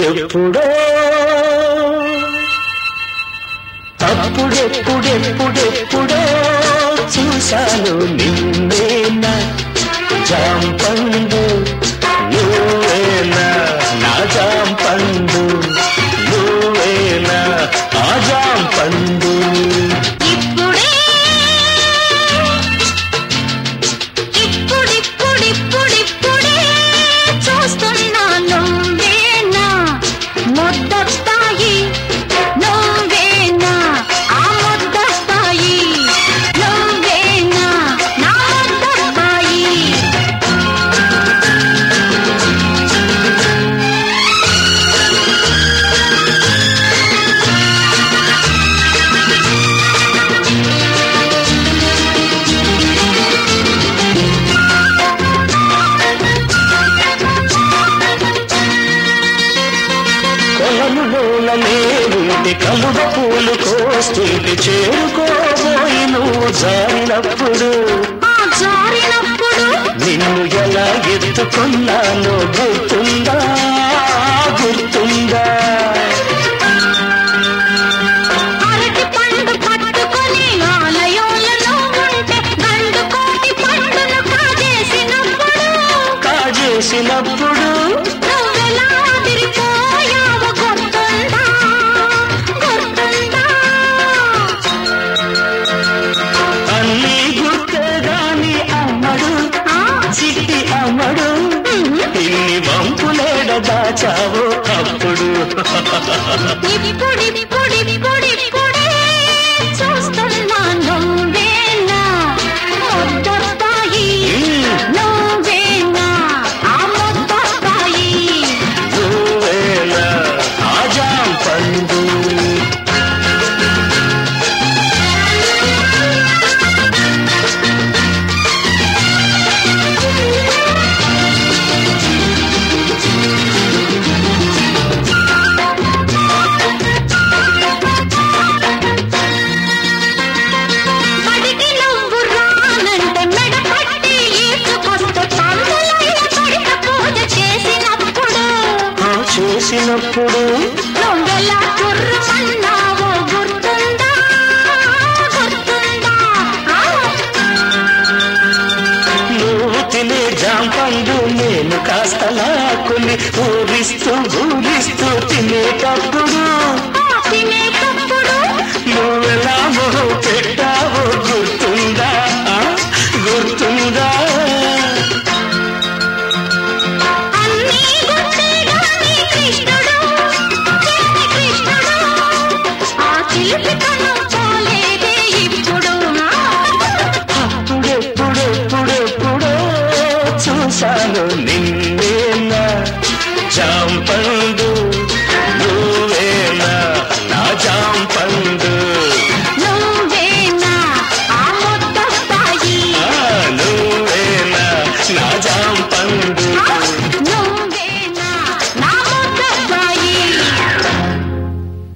ఎప్పుడో తప్పుడెప్పుడెప్పుడెప్పుడు కోటి కలువ పూలు కోస్తుంటి చేరుకోబోయి నువ్వు జారినప్పుడు. నిన్ను ఎలా ఎత్తుకున్నాను గుర్తుందా? గుర్తుందా? చేసినప్పుడు పొడి పొడి పొడి పొడి చేసినప్పుడు నువ్వు తినే జాంపండు నేను కాస్త లాక్కుని ఊరిస్తూ ఊరిస్తూ తినేటప్పుడు నిన్నేనా? జాంపండు నువ్వేనా? నా జాంపండు. నువ్వేనా? నా జాంపండు.